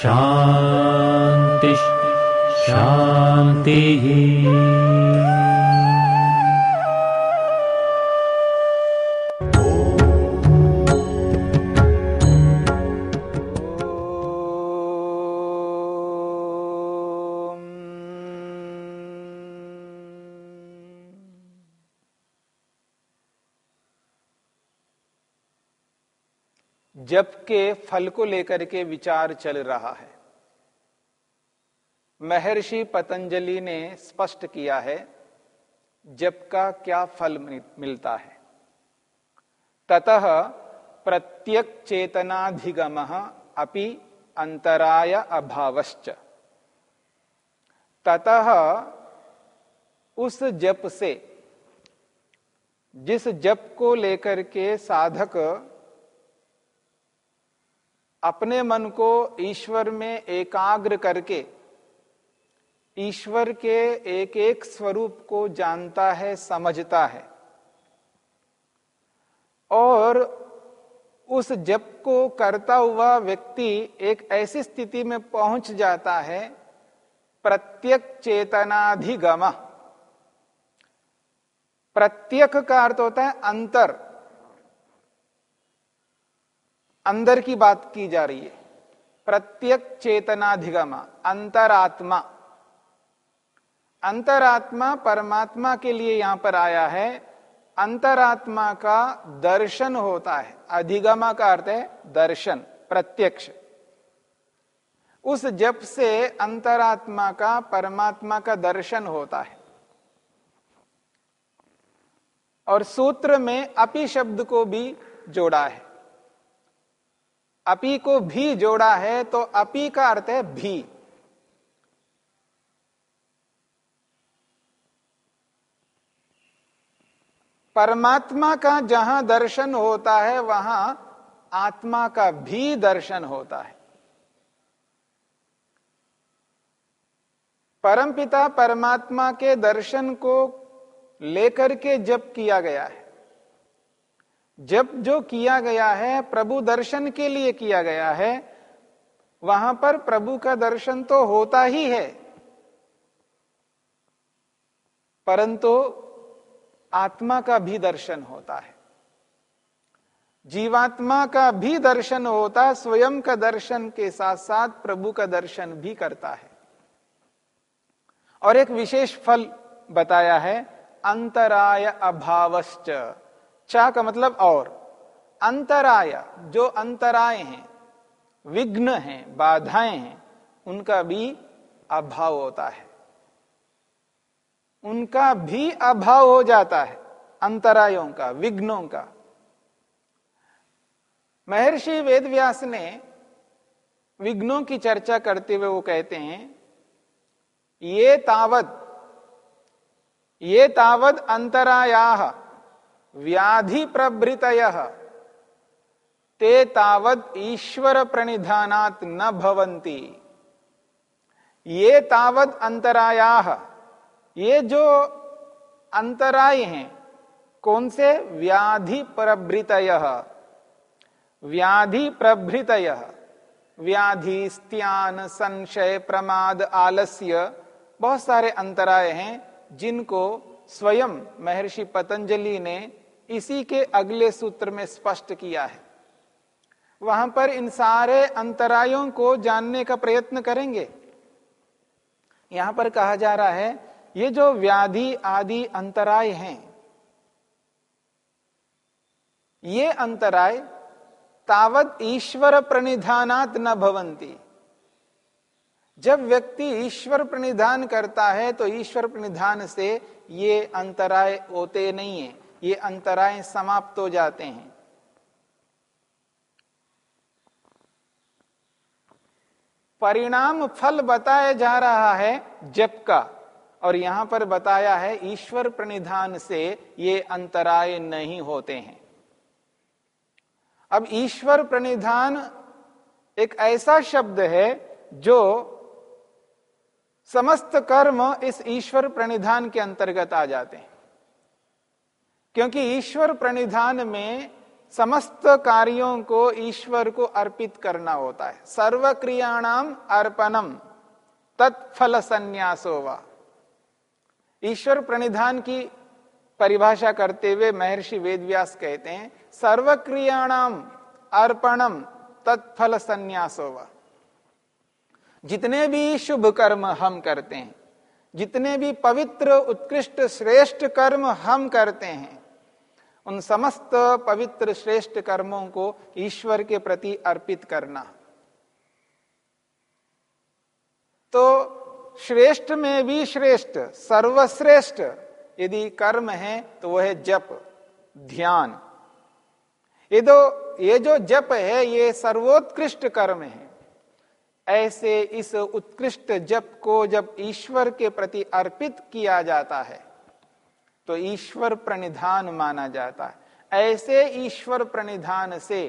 शान्तिः शान्तिः जप के फल को लेकर के विचार चल रहा है। महर्षि पतंजलि ने स्पष्ट किया है जप का क्या फल मिलता है। ततः प्रत्यक चेतनाधिगम अपि अंतराय अभावश्च। ततः उस जप से, जिस जप को लेकर के साधक अपने मन को ईश्वर में एकाग्र करके, ईश्वर के एक एक स्वरूप को जानता है, समझता है। और उस जप को करता हुआ व्यक्ति एक ऐसी स्थिति में पहुँच जाता है, प्रत्यक चेतनाधिगम। प्रत्यक का अर्थ होता है अंतर। अंदर की बात की जा रही है। प्रत्यक चेतनाधिगम, अंतरात्मा। अंतरात्मा परमात्मा के लिए यहाँ पर आया है। अंतरात्मा का दर्शन होता है। अधिगमा का अर्थ है दर्शन, प्रत्यक्ष। उस जप से अंतरात्मा का, परमात्मा का दर्शन होता है। और सूत्र में अपि शब्द को भी जोड़ा है। अपी को भी जोड़ा है तो अपी का अर्थ है भी। परमात्मा का जहाँ दर्शन होता है, वहाँ आत्मा का भी दर्शन होता है। परमपिता परमात्मा के दर्शन को लेकर के जब किया गया है। जब जो किया गया है, प्रभु दर्शन के लिए किया गया है, वहाँ पर प्रभु का दर्शन तो होता ही है। परंतु आत्मा का भी दर्शन होता है। जीवात्मा का भी दर्शन होता है स्वयं का दर्शन के साथ साथ प्रभु का दर्शन भी करता है। और एक विशेष फल बताया है, अंतराय अभावश्च। चा का मतलब और। अंतराय, जो अंतराय हैं, विघ्न हैं, बाधाएँ हैं, उनका भी अभाव होता है। उनका भी अभाव हो जाता है, अंतरायों का, विघ्नों का। महर्षि वेदव्यास ने विघ्नों की चर्चा करते हुए वो कहते हैं, ये तावत ये तावत अंतराया व्याधि प्रभृत ते तावत ईश्वर प्रणिधानात न भवंती ये तावत अंतराया, ये जो अंतराय हैं कौन से व्याधि प्रभृत व्याधि प्रभृत व्याधि, स्त्यान, संशय, प्रमाद, आलस्य, बहुत सारे अंतराय हैं, जिनको स्वयं महर्षि पतंजलि ने इसी के अगले सूत्र में स्पष्ट किया है। वहाँ पर इन सारे अंतरायों को जानने का प्रयत्न करेंगे। यहाँ पर कहा जा रहा है, ये जो व्याधि आदि अंतराय हैं, ये अंतराय तावत ईश्वर प्रणिधानात न भवंती जब व्यक्ति ईश्वर प्रणिधान करता है तो ईश्वर प्रणिधान से ये अंतराय होते नहीं है। ये अंतराय समाप्त हो जाते हैं। परिणाम फल बताया जा रहा है जप का, और यहाँ पर बताया है ईश्वर प्रणिधान से ये अंतराय नहीं होते हैं। अब ईश्वर प्रणिधान एक ऐसा शब्द है जो समस्त कर्म इस ईश्वर प्रणिधान के अंतर्गत आ जाते हैं। क्योंकि ईश्वर प्रणिधान में समस्त कार्यों को ईश्वर को अर्पित करना होता है। सर्व क्रियाणाम अर्पणम, तत्फल संन्यासो व। ईश्वर प्रणिधान की परिभाषा करते हुए महर्षि वेदव्यास कहते हैं सर्व क्रियाणाम अर्पणम, तत्फल संन्यासो व। जितने भी शुभ कर्म हम करते हैं, जितने भी पवित्र उत्कृष्ट श्रेष्ठ कर्म हम करते हैं उन समस्त पवित्र श्रेष्ठ कर्मों को ईश्वर के प्रति अर्पित करना। तो श्रेष्ठ में भी श्रेष्ठ, सर्वश्रेष्ठ, यदि कर्म है तो वह है जप, ध्यान। ये तो ये जो जप है, ये सर्वोत्कृष्ट कर्म है। ऐसे इस उत्कृष्ट जप को जब ईश्वर के प्रति अर्पित किया जाता है तो ईश्वर प्रणिधान माना जाता है। ऐसे ईश्वर प्रणिधान से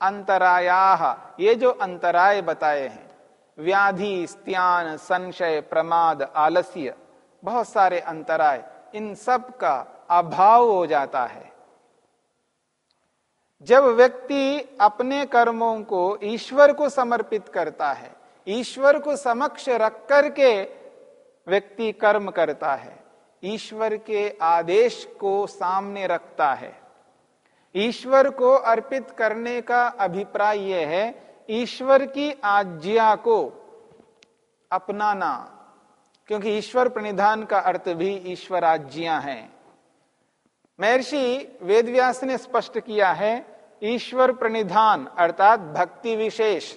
अंतराया ये जो अंतराय बताए हैं, व्याधि, स्त्यान, संशय, प्रमाद, आलस्य, बहुत सारे अंतराय, इन सब का अभाव हो जाता है। जब व्यक्ति अपने कर्मों को ईश्वर को समर्पित करता है, ईश्वर को समक्ष रख करके व्यक्ति कर्म करता है ईश्वर के आदेश को सामने रखता है। ईश्वर को अर्पित करने का अभिप्राय यह है, ईश्वर की आज्ञा को अपनाना, क्योंकि ईश्वर प्रणिधान का अर्थ भी ईश्वर आज्ञा है। महर्षि वेदव्यास ने स्पष्ट किया है, ईश्वर प्रणिधान अर्थात भक्ति विशेष।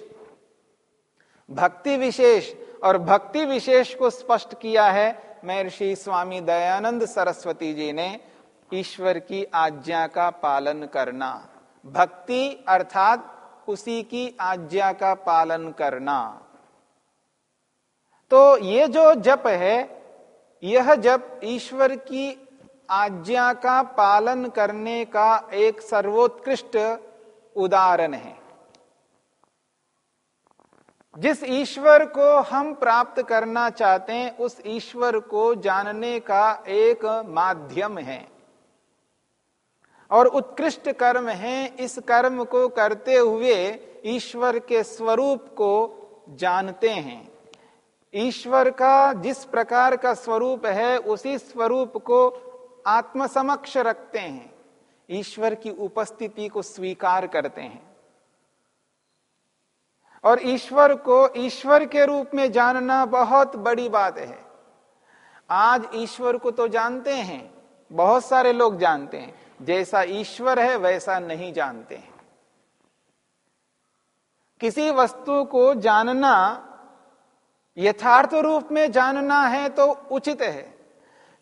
भक्ति विशेष और भक्ति विशेष को स्पष्ट किया है महर्षि स्वामी दयानंद सरस्वती जी ने, ईश्वर की आज्ञा का पालन करना। भक्ति अर्थात उसी की आज्ञा का पालन करना। तो ये जो जप है, यह जप ईश्वर की आज्ञा का पालन करने का एक सर्वोत्कृष्ट उदाहरण है। जिस ईश्वर को हम प्राप्त करना चाहते हैं, उस ईश्वर को जानने का एक माध्यम है। और उत्कृष्ट कर्म है, इस कर्म को करते हुए ईश्वर के स्वरूप को जानते हैं। ईश्वर का जिस प्रकार का स्वरूप है, उसी स्वरूप को आत्मसमक्ष रखते हैं। ईश्वर की उपस्थिति को स्वीकार करते हैं। और ईश्वर को ईश्वर के रूप में जानना बहुत बड़ी बात है। आज ईश्वर को तो जानते हैं, बहुत सारे लोग जानते हैं, जैसा ईश्वर है वैसा नहीं जानते हैं। किसी वस्तु को जानना, यथार्थ रूप में जानना है तो उचित है।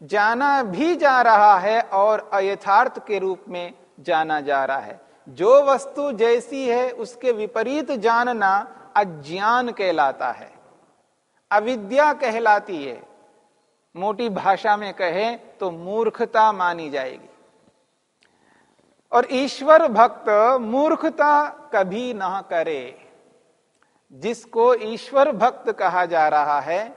जाना भी जा रहा है और अयथार्थ के रूप में जाना जा रहा है। जो वस्तु जैसी है, उसके विपरीत जानना अज्ञान कहलाता है, अविद्या कहलाती है। मोटी भाषा में कहे तो मूर्खता मानी जाएगी। और ईश्वर भक्त मूर्खता कभी ना करे। जिसको ईश्वर भक्त कहा जा रहा है,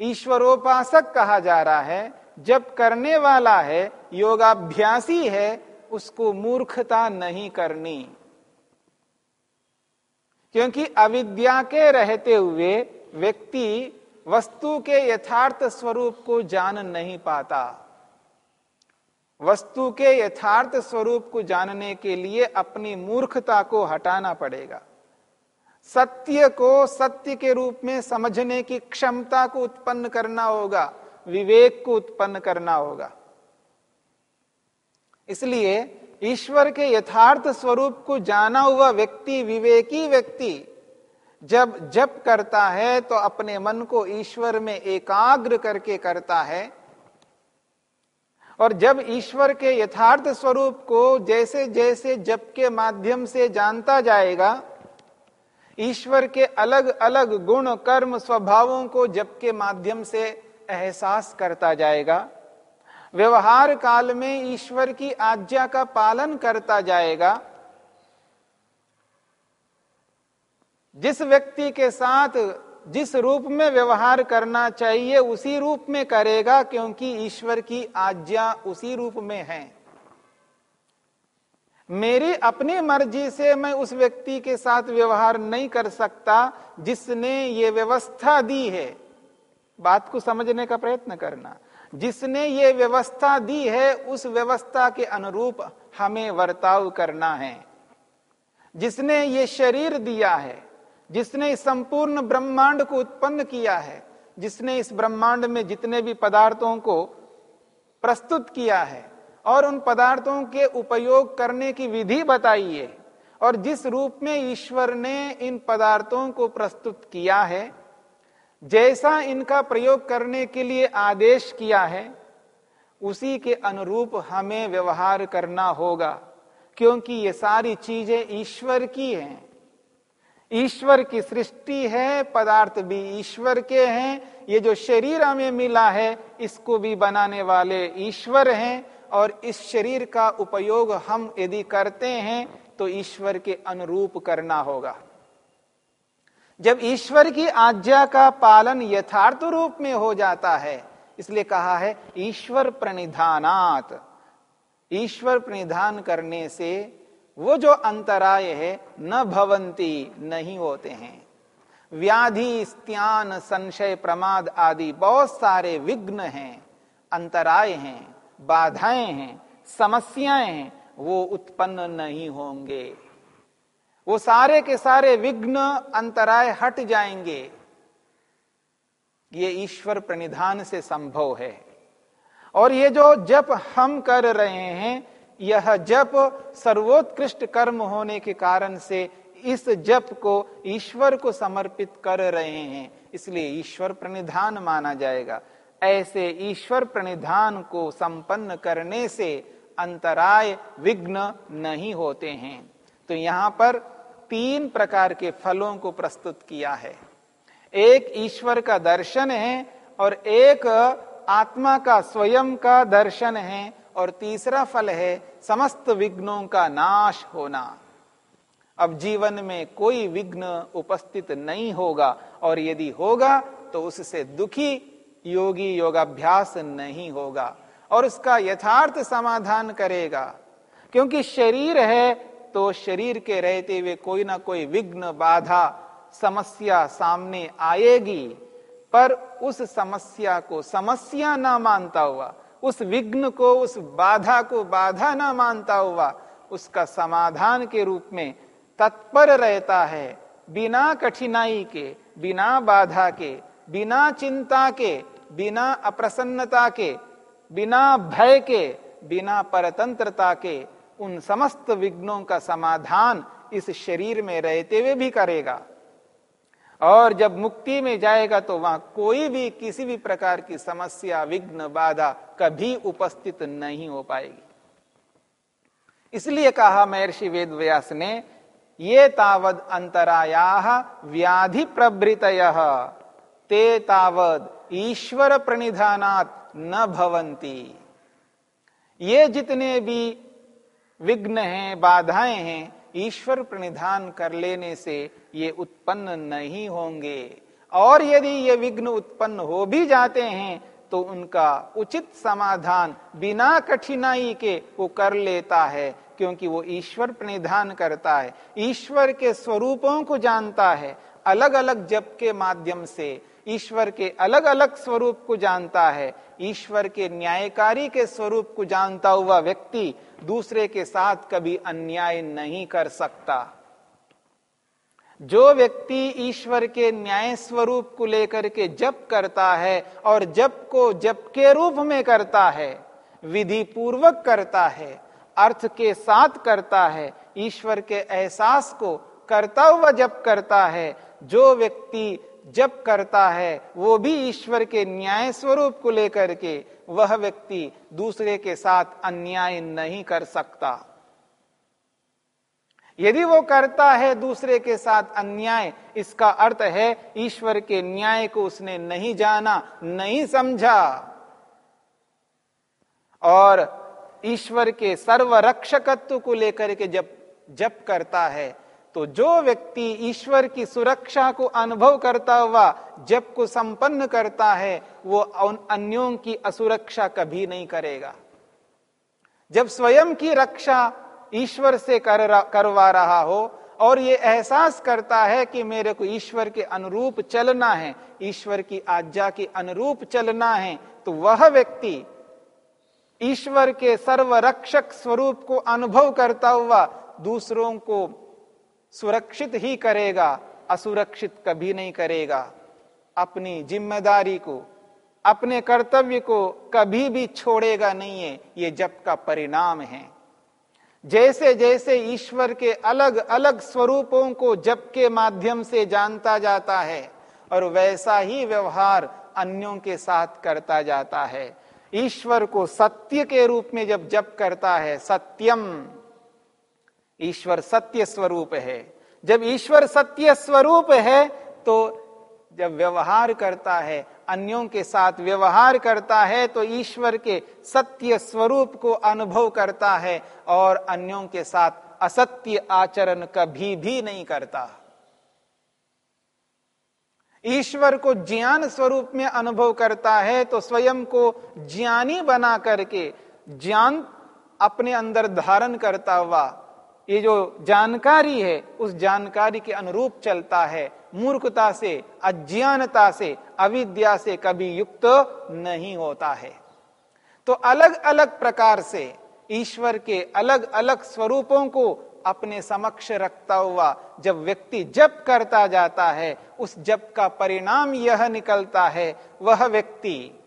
ईश्वरोपासक कहा जा रहा है, जब करने वाला है, योगाभ्यासी है, उसको मूर्खता नहीं करनी। क्योंकि अविद्या के रहते हुए व्यक्ति वस्तु के यथार्थ स्वरूप को जान नहीं पाता। वस्तु के यथार्थ स्वरूप को जानने के लिए अपनी मूर्खता को हटाना पड़ेगा। सत्य को सत्य के रूप में समझने की क्षमता को उत्पन्न करना होगा, विवेक को उत्पन्न करना होगा। इसलिए ईश्वर के यथार्थ स्वरूप को जाना हुआ व्यक्ति, विवेकी व्यक्ति, जब जप करता है तो अपने मन को ईश्वर में एकाग्र करके करता है। और जब ईश्वर के यथार्थ स्वरूप को जैसे जैसे जप के माध्यम से जानता जाएगा, ईश्वर के अलग अलग गुण, कर्म, स्वभावों को जप के माध्यम से एहसास करता जाएगा। व्यवहार काल में ईश्वर की आज्ञा का पालन करता जाएगा। जिस व्यक्ति के साथ, जिस रूप में व्यवहार करना चाहिए, उसी रूप में करेगा, क्योंकि ईश्वर की आज्ञा उसी रूप में है। मेरी अपनी मर्ज़ी से मैं उस व्यक्ति के साथ व्यवहार नहीं कर सकता, जिसने ये व्यवस्था दी है। बात को समझने का प्रयत्न करना। जिसने ये व्यवस्था दी है, उस व्यवस्था के अनुरूप हमें वर्ताव करना है। जिसने ये शरीर दिया है, जिसने इस संपूर्ण ब्रह्मांड को उत्पन्न किया है, जिसने इस ब्रह्मांड में जितने भी पदार्थों को प्रस्तुत किया है, और उन पदार्थों के उपयोग करने की विधि बताई है, और जिस रूप में ईश्वर ने इन पदार्थों को प्रस्तुत किया है जैसा इनका प्रयोग करने के लिए आदेश किया है, उसी के अनुरूप हमें व्यवहार करना होगा, क्योंकि ये सारी चीज़ें ईश्वर की हैं। ईश्वर की सृष्टि है, पदार्थ भी ईश्वर के हैं, ये जो शरीर हमें मिला है, इसको भी बनाने वाले ईश्वर हैं, और इस शरीर का उपयोग हम यदि करते हैं तो ईश्वर के अनुरूप करना होगा। जब ईश्वर की आज्ञा का पालन यथार्थ रूप में हो जाता है, इसलिए कहा है ईश्वर प्रणिधानात। ईश्वर प्रणिधान करने से वो जो अंतराय है, न भवंती, नहीं होते हैं। व्याधि, स्त्यान, संशय, प्रमाद आदि बहुत सारे विघ्न हैं, अंतराय हैं, बाधाएँ हैं, समस्याएँ हैं, वो उत्पन्न नहीं होंगे। वो सारे के सारे विघ्न अंतराय हट जाएँगे। ये ईश्वर प्रणिधान से संभव है। और ये जो जप हम कर रहे हैं, यह जप सर्वोत्कृष्ट कर्म होने के कारण से इस जप को ईश्वर को समर्पित कर रहे हैं। इसलिए ईश्वर प्रणिधान माना जाएगा। ऐसे ईश्वर प्रणिधान को संपन्न करने से अंतराय विघ्न नहीं होते हैं। तो यहाँ पर तीन प्रकार के फलों को प्रस्तुत किया है। एक ईश्वर का दर्शन है और एक आत्मा का स्वयं का दर्शन है और तीसरा फल है समस्त विघ्नों का नाश होना। अब जीवन में कोई विघ्न उपस्थित नहीं होगा और यदि होगा तो उससे दुखी योगी योगाभ्यास नहीं होगा और उसका यथार्थ समाधान करेगा। क्योंकि शरीर है तो शरीर के रहते हुए कोई ना कोई विघ्न, बाधा, समस्या सामने आएगी। पर उस समस्या को समस्या ना मानता हुआ, उस विघ्न को, उस बाधा को बाधा ना मानता हुआ, उसका समाधान के रूप में तत्पर रहता है। बिना कठिनाई के, बिना बाधा के, बिना चिंता के, बिना अप्रसन्नता के, बिना भय के, बिना परतंत्रता के उन समस्त विघ्नों का समाधान इस शरीर में रहते हुए भी करेगा। और जब मुक्ति में जाएगा तो वहाँ कोई भी, किसी भी प्रकार की समस्या, विघ्न, बाधा कभी उपस्थित नहीं हो पाएगी। इसलिए कहा महर्षि वेद व्यास ने, ये तावद अंतराया व्याधि प्रभृत ते तावद ईश्वर प्रणिधानात न भवंती ये जितने भी विघ्न हैं, बाधाएँ हैं, ईश्वर प्रणिधान कर लेने से ये उत्पन्न नहीं होंगे। और यदि ये विघ्न उत्पन्न हो भी जाते हैं तो उनका उचित समाधान बिना कठिनाई के वो कर लेता है, क्योंकि वो ईश्वर प्रणिधान करता है। ईश्वर के स्वरूपों को जानता है अलग अलग जप के माध्यम से। ईश्वर के अलग अलग स्वरूप को जानता है ईश्वर के न्यायकारी के स्वरूप को जानता हुआ व्यक्ति दूसरे के साथ कभी अन्याय नहीं कर सकता। जो व्यक्ति ईश्वर के न्याय स्वरूप को लेकर के जप करता है और जप को जप के रूप में करता है, विधि पूर्वक करता है, अर्थ के साथ करता है, ईश्वर के एहसास को करता हुआ जप करता है जो व्यक्ति जप करता है, वो भी ईश्वर के न्याय स्वरूप को लेकर के वह व्यक्ति दूसरे के साथ अन्याय नहीं कर सकता। यदि वो करता है दूसरे के साथ अन्याय, इसका अर्थ है ईश्वर के न्याय को उसने नहीं जाना, नहीं समझा। और ईश्वर के सर्वरक्षकत्व को लेकर के जब जप करता है तो जो व्यक्ति ईश्वर की सुरक्षा को अनुभव करता हुआ जप को संपन्न करता है, वो अन्यों की असुरक्षा कभी नहीं करेगा। जब स्वयं की रक्षा ईश्वर से कर करवा रहा हो और ये एहसास करता है कि मेरे को ईश्वर के अनुरूप चलना है, ईश्वर की आज्ञा के अनुरूप चलना है तो वह व्यक्ति ईश्वर के सर्वरक्षक स्वरूप को अनुभव करता हुआ दूसरों को सुरक्षित ही करेगा, असुरक्षित कभी नहीं करेगा। अपनी ज़िम्मेदारी को, अपने कर्तव्य को कभी भी छोड़ेगा नहीं है, ये जप का परिणाम है। जैसे जैसे ईश्वर के अलग अलग स्वरूपों को जप के माध्यम से जानता जाता है, और वैसा ही व्यवहार अन्यों के साथ करता जाता है। ईश्वर को सत्य के रूप में जब जप करता है, सत्यम। ईश्वर सत्य स्वरूप है। जब ईश्वर सत्य स्वरूप है तो जब व्यवहार करता है, अन्यों के साथ व्यवहार करता है तो ईश्वर के सत्य स्वरूप को अनुभव करता है और अन्यों के साथ असत्य आचरण कभी भी नहीं करता। ईश्वर को ज्ञान स्वरूप में अनुभव करता है तो स्वयं को ज्ञानी बना करके ज्ञान अपने अंदर धारण करता हुआ ये जो जानकारी है, उस जानकारी के अनुरूप चलता है। मूर्खता से, अज्ञानता से, अविद्या से कभी युक्त नहीं होता है। तो अलग अलग प्रकार से ईश्वर के अलग अलग स्वरूपों को अपने समक्ष रखता हुआ जब व्यक्ति जप करता जाता है, उस जप का परिणाम यह निकलता है, वह व्यक्ति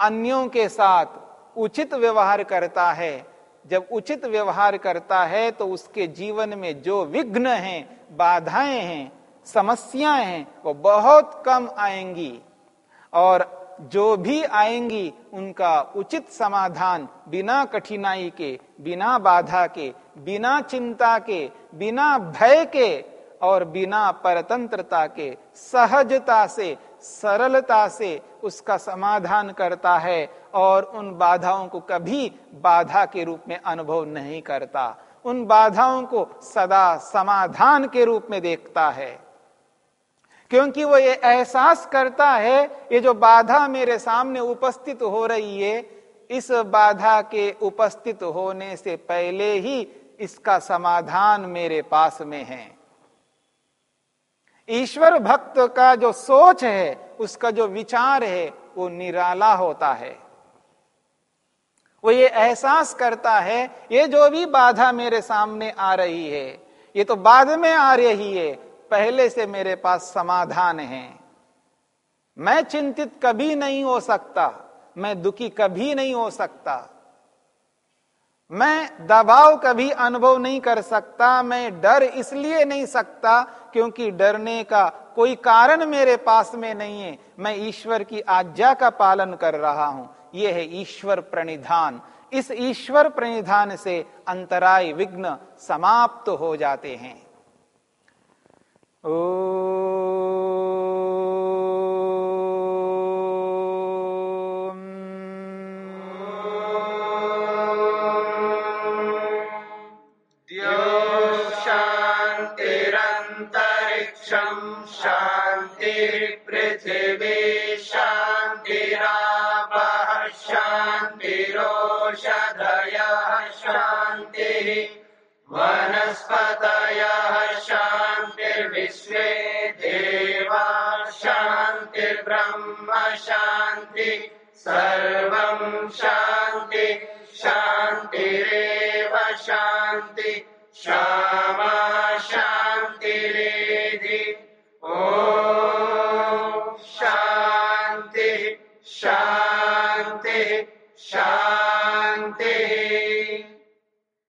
अन्यों के साथ उचित व्यवहार करता है जब उचित व्यवहार करता है तो उसके जीवन में जो विघ्न हैं, बाधाएँ हैं, समस्याएँ हैं, वो बहुत कम आएँगी। और जो भी आएँगी, उनका उचित समाधान बिना कठिनाई के, बिना बाधा के, बिना चिंता के, बिना भय के और बिना परतंत्रता के, सहजता से, सरलता से उसका समाधान करता है। और उन बाधाओं को कभी बाधा के रूप में अनुभव नहीं करता। उन बाधाओं को सदा समाधान के रूप में देखता है। क्योंकि वो ये एहसास करता है, ये जो बाधा मेरे सामने उपस्थित हो रही है, इस बाधा के उपस्थित होने से पहले ही इसका समाधान मेरे पास में है। ईश्वर भक्त का जो सोच है, उसका जो विचार है, वो निराला होता है। वो ये एहसास करता है, ये जो भी बाधा मेरे सामने आ रही है, ये तो बाद में आ रही है, पहले से मेरे पास समाधान है। मैं चिंतित कभी नहीं हो सकता, मैं दुखी कभी नहीं हो सकता। मैं दबाव कभी अनुभव नहीं कर सकता, मैं डर इसलिए नहीं सकता क्योंकि डरने का कोई कारण मेरे पास में नहीं है। मैं ईश्वर की आज्ञा का पालन कर रहा हूँ। यह है ईश्वर प्रणिधान। इस ईश्वर प्रणिधान से अंतराय विघ्न समाप्त तो हो जाते हैं। ओ वनस्पतयः शान्तिर्विश्वे देवा, शान्तिर्ब्रह्म शांति सर्व शांति शान्तिरेव शांति क्षमा शांति ओ शान्तिः शान्तिः, शान्ति।